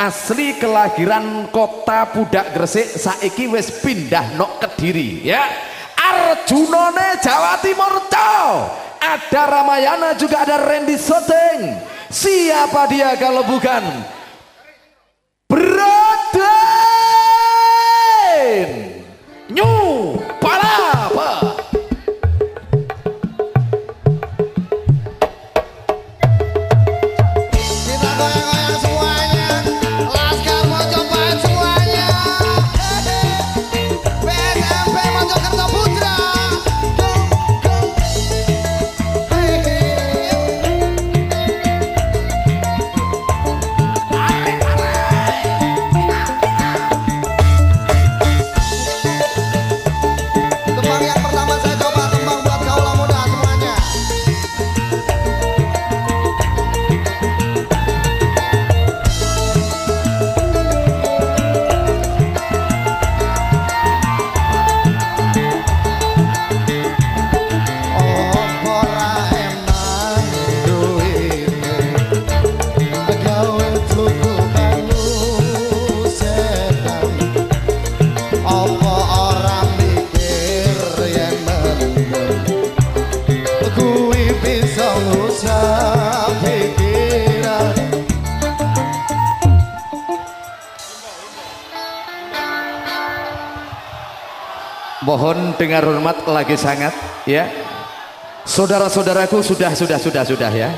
asli kelahiran kota Pudak Gresik saiki wis pindah nok Kediri ya. Arjunone Jawa Timur cow. Ada Ramayana juga ada Randy Soteng siapa dia kalau bukan? Broden Mohon dengar hormat lagi sangat ya. Saudara-saudaraku sudah sudah sudah sudah ya.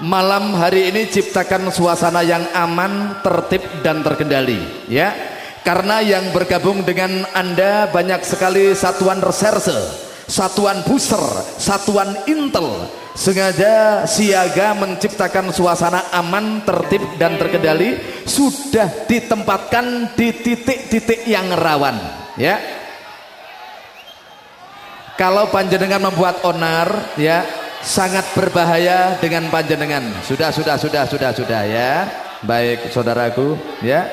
Malam hari ini ciptakan suasana yang aman, tertib dan terkendali ya. Karena yang bergabung dengan Anda banyak sekali satuan reserse, satuan booster, satuan intel sengaja siaga menciptakan suasana aman, tertib dan terkendali sudah ditempatkan di titik-titik yang rawan ya kalau panjenengan membuat onar ya sangat berbahaya dengan panjenengan. Sudah sudah sudah sudah sudah ya. Baik saudaraku ya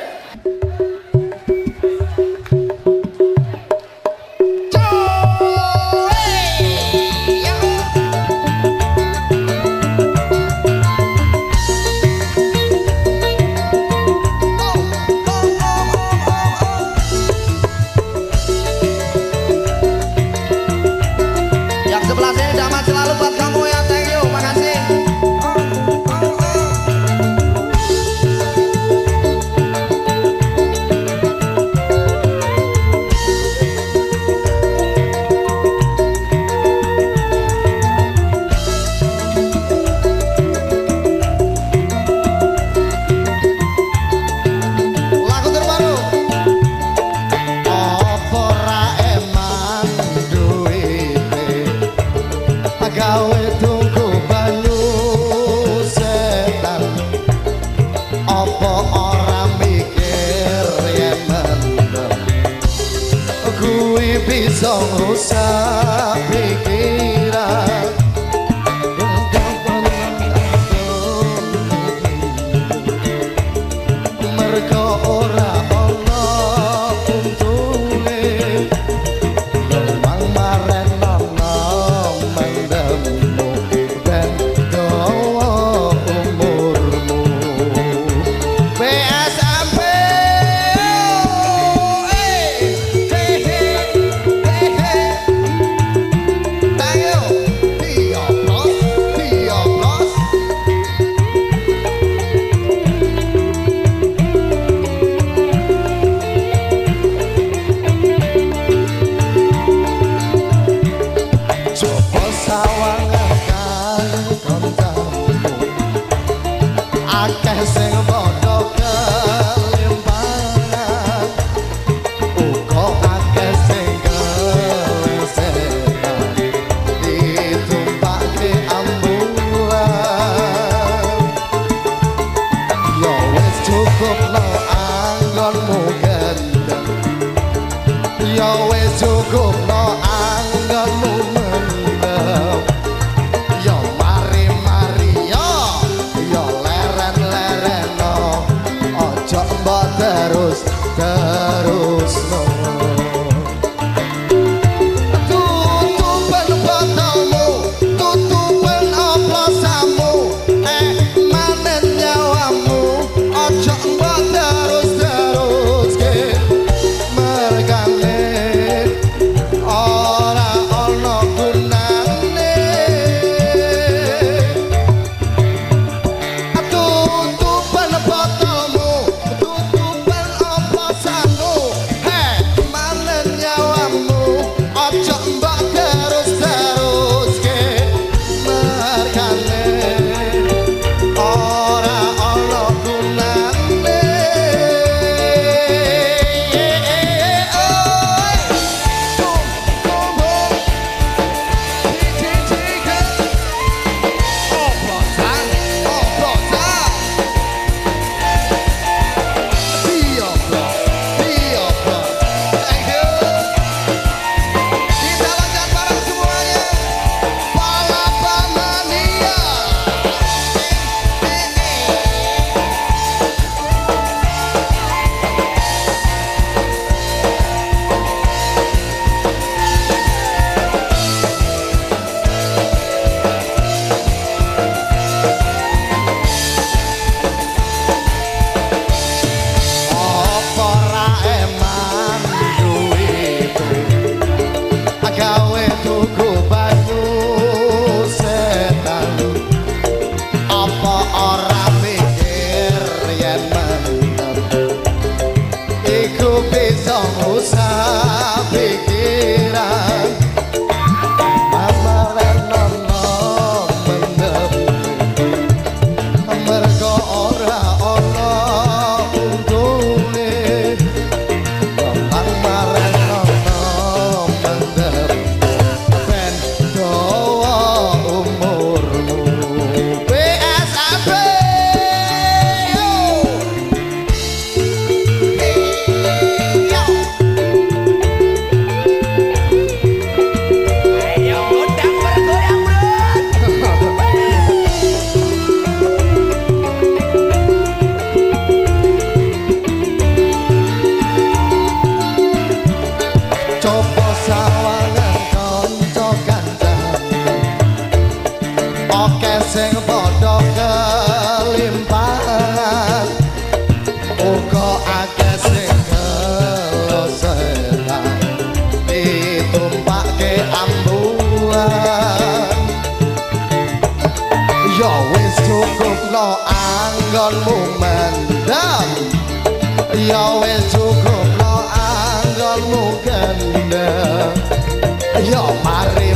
dòng hồ xa Akeh sing padha kelimpahan Uga akeh sing kelesetan Ditumpake ambulan Ya wis cukup no anggonmu gendeng Ya wis cukup terus no Ya mari